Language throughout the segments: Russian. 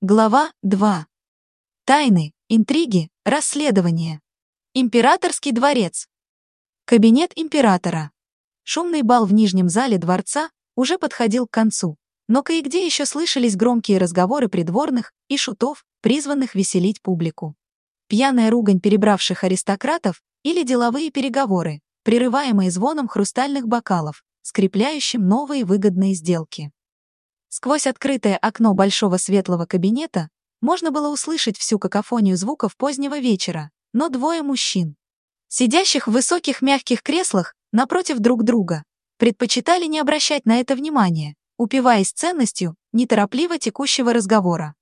Глава 2. Тайны, интриги, расследования. Императорский дворец. Кабинет императора. Шумный бал в нижнем зале дворца уже подходил к концу, но кое-где еще слышались громкие разговоры придворных и шутов, призванных веселить публику. Пьяная ругань перебравших аристократов или деловые переговоры, прерываемые звоном хрустальных бокалов, скрепляющим новые выгодные сделки. Сквозь открытое окно большого светлого кабинета можно было услышать всю какофонию звуков позднего вечера, но двое мужчин, сидящих в высоких мягких креслах напротив друг друга, предпочитали не обращать на это внимания, упиваясь ценностью неторопливо текущего разговора.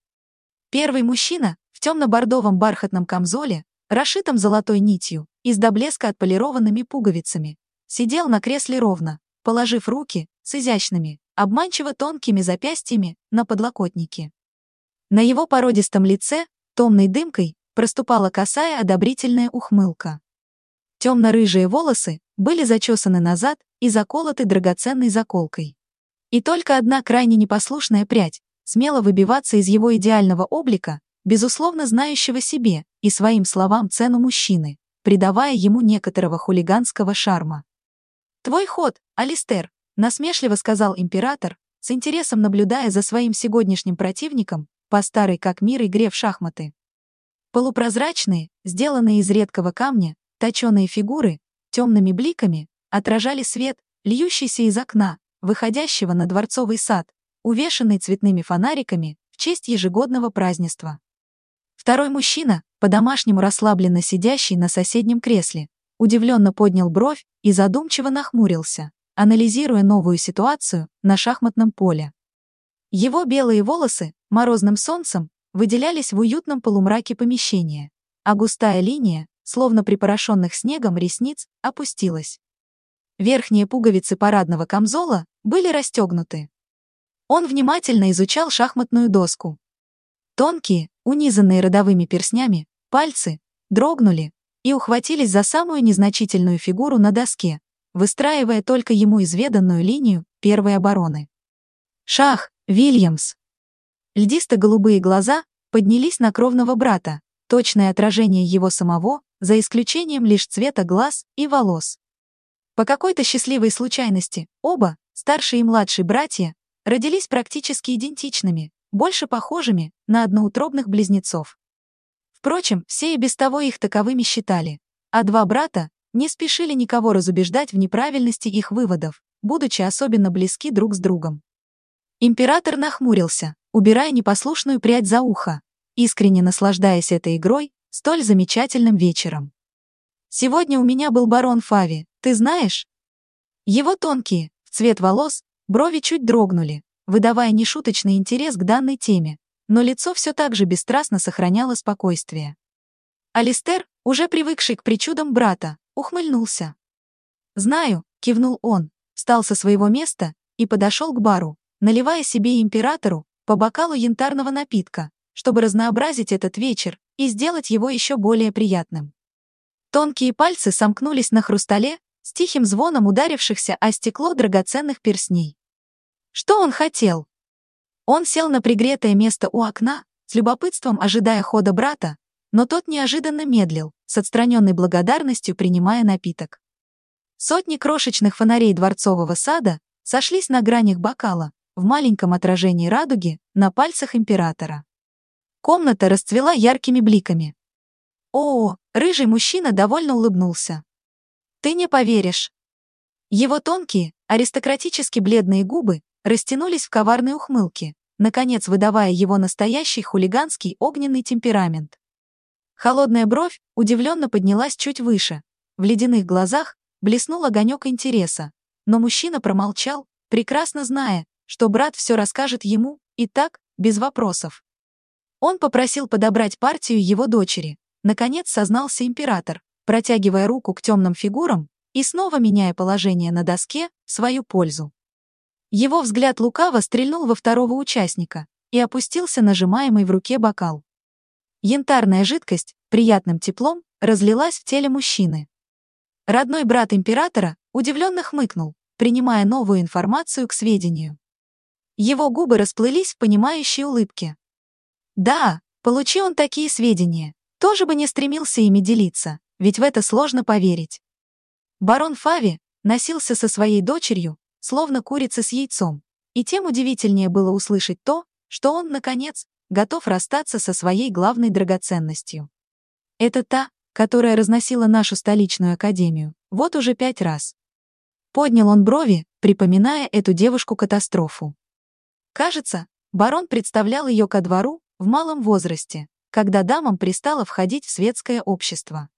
Первый мужчина в темно-бордовом бархатном камзоле, расшитом золотой нитью и с до блеска отполированными пуговицами, сидел на кресле ровно, положив руки с изящными, обманчиво тонкими запястьями на подлокотнике. На его породистом лице, томной дымкой, проступала косая одобрительная ухмылка. Темно-рыжие волосы были зачесаны назад и заколоты драгоценной заколкой. И только одна крайне непослушная прядь смела выбиваться из его идеального облика, безусловно знающего себе и своим словам цену мужчины, придавая ему некоторого хулиганского шарма. «Твой ход, Алистер», насмешливо сказал император, с интересом наблюдая за своим сегодняшним противником по старой как мир игре в шахматы. Полупрозрачные, сделанные из редкого камня, точеные фигуры, темными бликами, отражали свет, льющийся из окна, выходящего на дворцовый сад, увешанный цветными фонариками в честь ежегодного празднества. Второй мужчина, по-домашнему расслабленно сидящий на соседнем кресле, удивленно поднял бровь и задумчиво нахмурился анализируя новую ситуацию на шахматном поле. Его белые волосы морозным солнцем выделялись в уютном полумраке помещения, а густая линия, словно припорошенных снегом ресниц, опустилась. Верхние пуговицы парадного камзола были расстегнуты. Он внимательно изучал шахматную доску. Тонкие, унизанные родовыми перстнями, пальцы дрогнули и ухватились за самую незначительную фигуру на доске, выстраивая только ему изведанную линию первой обороны. Шах, Вильямс. Льдисто-голубые глаза поднялись на кровного брата, точное отражение его самого, за исключением лишь цвета глаз и волос. По какой-то счастливой случайности оба, старший и младший братья, родились практически идентичными, больше похожими на одноутробных близнецов. Впрочем, все и без того их таковыми считали, а два брата не спешили никого разубеждать в неправильности их выводов, будучи особенно близки друг с другом. Император нахмурился, убирая непослушную прядь за ухо, искренне наслаждаясь этой игрой, столь замечательным вечером. «Сегодня у меня был барон Фави, ты знаешь?» Его тонкие, в цвет волос, брови чуть дрогнули, выдавая нешуточный интерес к данной теме, но лицо все так же бесстрастно сохраняло спокойствие. Алистер, уже привыкший к причудам брата, ухмыльнулся. «Знаю», — кивнул он, встал со своего места и подошел к бару, наливая себе императору по бокалу янтарного напитка, чтобы разнообразить этот вечер и сделать его еще более приятным. Тонкие пальцы сомкнулись на хрустале с тихим звоном ударившихся о стекло драгоценных перстней. Что он хотел? Он сел на пригретое место у окна, с любопытством ожидая хода брата, но тот неожиданно медлил, с отстраненной благодарностью принимая напиток. Сотни крошечных фонарей дворцового сада сошлись на гранях бокала, в маленьком отражении радуги, на пальцах императора. Комната расцвела яркими бликами. О, рыжий мужчина довольно улыбнулся. Ты не поверишь. Его тонкие, аристократически бледные губы растянулись в коварной ухмылке, наконец выдавая его настоящий хулиганский огненный темперамент. Холодная бровь удивленно поднялась чуть выше. В ледяных глазах блеснул огонек интереса. Но мужчина промолчал, прекрасно зная, что брат все расскажет ему, и так, без вопросов. Он попросил подобрать партию его дочери. Наконец сознался император, протягивая руку к темным фигурам и снова меняя положение на доске в свою пользу. Его взгляд лукаво стрельнул во второго участника и опустился нажимаемый в руке бокал. Янтарная жидкость приятным теплом разлилась в теле мужчины. Родной брат императора удивленно хмыкнул, принимая новую информацию к сведению. Его губы расплылись в понимающей улыбке. Да, получи он такие сведения, тоже бы не стремился ими делиться, ведь в это сложно поверить. Барон Фави носился со своей дочерью, словно курица с яйцом, и тем удивительнее было услышать то, что он, наконец, готов расстаться со своей главной драгоценностью. Это та, которая разносила нашу столичную академию, вот уже пять раз. Поднял он брови, припоминая эту девушку-катастрофу. Кажется, барон представлял ее ко двору в малом возрасте, когда дамам пристало входить в светское общество.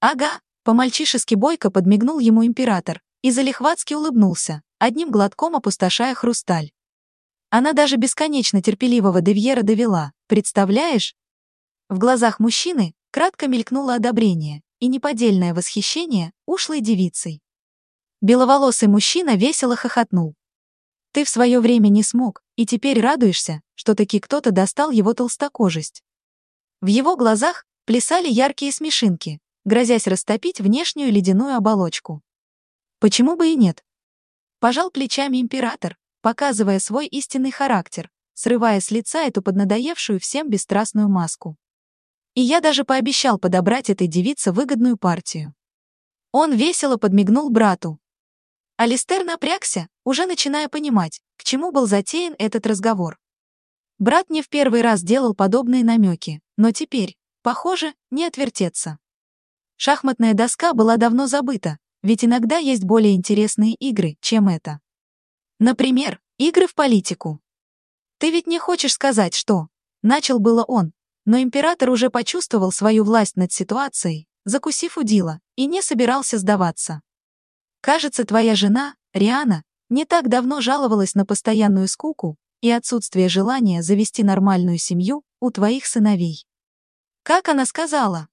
Ага, по-мальчишески бойко подмигнул ему император и залихватски улыбнулся, одним глотком опустошая хрусталь. Она даже бесконечно терпеливого Девьера довела, представляешь? В глазах мужчины кратко мелькнуло одобрение и неподдельное восхищение ушлой девицей. Беловолосый мужчина весело хохотнул. Ты в свое время не смог, и теперь радуешься, что таки кто-то достал его толстокожесть. В его глазах плясали яркие смешинки, грозясь растопить внешнюю ледяную оболочку. Почему бы и нет? Пожал плечами император, показывая свой истинный характер, срывая с лица эту поднадоевшую всем бесстрастную маску. И я даже пообещал подобрать этой девице выгодную партию. Он весело подмигнул брату. Алистер напрягся, уже начиная понимать, к чему был затеян этот разговор. Брат не в первый раз делал подобные намеки, но теперь, похоже, не отвертеться. Шахматная доска была давно забыта, ведь иногда есть более интересные игры, чем это. Например, игры в политику. Ты ведь не хочешь сказать, что... Начал было он, но император уже почувствовал свою власть над ситуацией, закусив удила, и не собирался сдаваться. Кажется, твоя жена, Риана, не так давно жаловалась на постоянную скуку, и отсутствие желания завести нормальную семью у твоих сыновей. Как она сказала?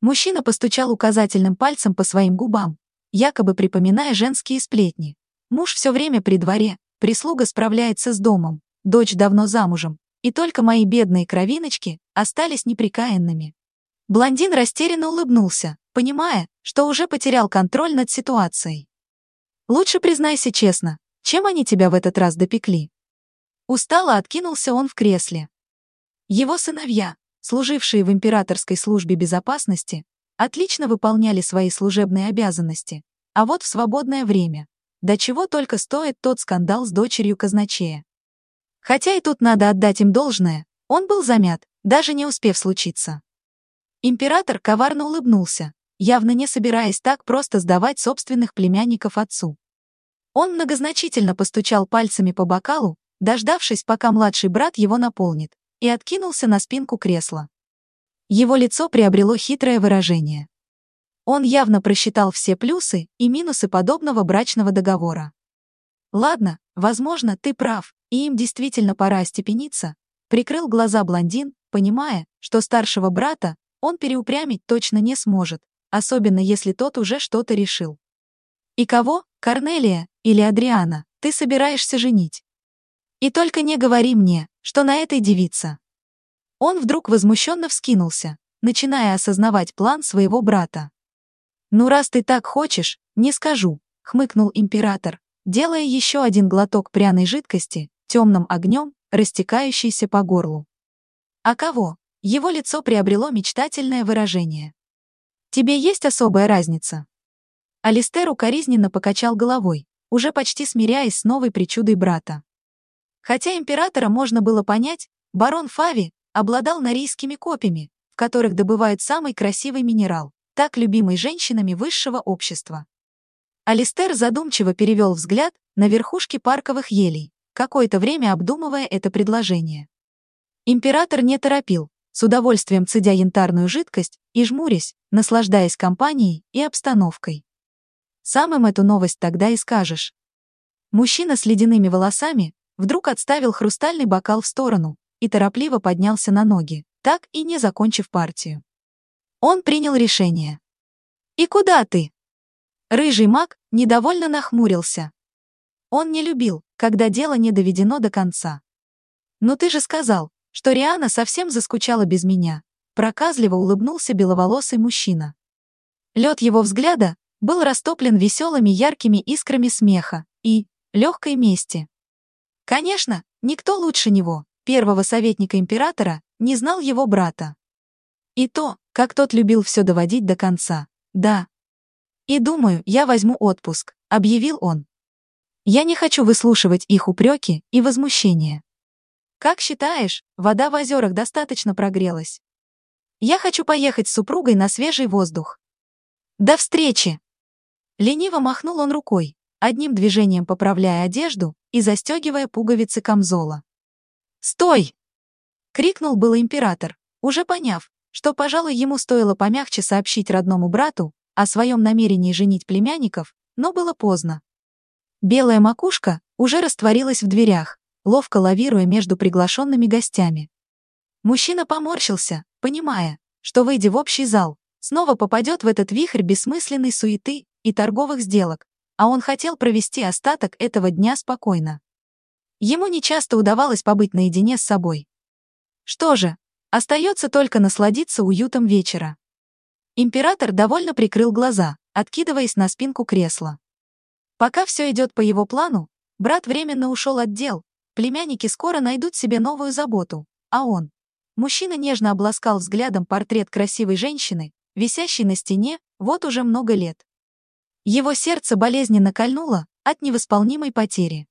Мужчина постучал указательным пальцем по своим губам, якобы припоминая женские сплетни. Муж все время при дворе, прислуга справляется с домом, дочь давно замужем, и только мои бедные кровиночки остались неприкаянными. Блондин растерянно улыбнулся, понимая, что уже потерял контроль над ситуацией. Лучше признайся честно, чем они тебя в этот раз допекли? Устало откинулся он в кресле. Его сыновья, служившие в императорской службе безопасности, отлично выполняли свои служебные обязанности, а вот в свободное время, до чего только стоит тот скандал с дочерью казначея. Хотя и тут надо отдать им должное, он был замят, даже не успев случиться. Император коварно улыбнулся, явно не собираясь так просто сдавать собственных племянников отцу. Он многозначительно постучал пальцами по бокалу, дождавшись, пока младший брат его наполнит, и откинулся на спинку кресла. Его лицо приобрело хитрое выражение. Он явно просчитал все плюсы и минусы подобного брачного договора. Ладно, возможно, ты прав, и им действительно пора остепениться, прикрыл глаза блондин, понимая, что старшего брата он переупрямить точно не сможет, особенно если тот уже что-то решил. И кого, Корнелия или Адриана, ты собираешься женить? И только не говори мне, что на этой девица. Он вдруг возмущенно вскинулся, начиная осознавать план своего брата. «Ну раз ты так хочешь, не скажу», — хмыкнул император, делая еще один глоток пряной жидкости, темным огнем, растекающейся по горлу. «А кого?» Его лицо приобрело мечтательное выражение. «Тебе есть особая разница?» Алистер укоризненно покачал головой, уже почти смиряясь с новой причудой брата. Хотя императора можно было понять, барон Фави обладал норийскими копьями, в которых добывают самый красивый минерал, так любимый женщинами высшего общества. Алистер задумчиво перевел взгляд на верхушки парковых елей, какое-то время обдумывая это предложение. Император не торопил, с удовольствием цедя янтарную жидкость и жмурясь, наслаждаясь компанией и обстановкой. Самым эту новость тогда и скажешь. Мужчина с ледяными волосами вдруг отставил хрустальный бокал в сторону и торопливо поднялся на ноги, так и не закончив партию. Он принял решение. «И куда ты?» Рыжий маг недовольно нахмурился. Он не любил, когда дело не доведено до конца. «Но ты же сказал, что Риана совсем заскучала без меня», проказливо улыбнулся беловолосый мужчина. Лед его взгляда был растоплен веселыми яркими искрами смеха и легкой мести. Конечно, никто лучше него, первого советника императора, не знал его брата. И то, как тот любил все доводить до конца. Да. И думаю, я возьму отпуск, объявил он. Я не хочу выслушивать их упреки и возмущения. Как считаешь, вода в озерах достаточно прогрелась? Я хочу поехать с супругой на свежий воздух. До встречи! Лениво махнул он рукой, одним движением поправляя одежду и застегивая пуговицы камзола. «Стой!» — крикнул было император, уже поняв, что, пожалуй, ему стоило помягче сообщить родному брату о своем намерении женить племянников, но было поздно. Белая макушка уже растворилась в дверях, ловко лавируя между приглашенными гостями. Мужчина поморщился, понимая, что, выйдя в общий зал, снова попадет в этот вихрь бессмысленной суеты и торговых сделок, а он хотел провести остаток этого дня спокойно. Ему нечасто удавалось побыть наедине с собой. Что же, остается только насладиться уютом вечера. Император довольно прикрыл глаза, откидываясь на спинку кресла. Пока все идет по его плану, брат временно ушел от дел, племянники скоро найдут себе новую заботу, а он. Мужчина нежно обласкал взглядом портрет красивой женщины, висящей на стене, вот уже много лет. Его сердце болезненно кольнуло от невосполнимой потери.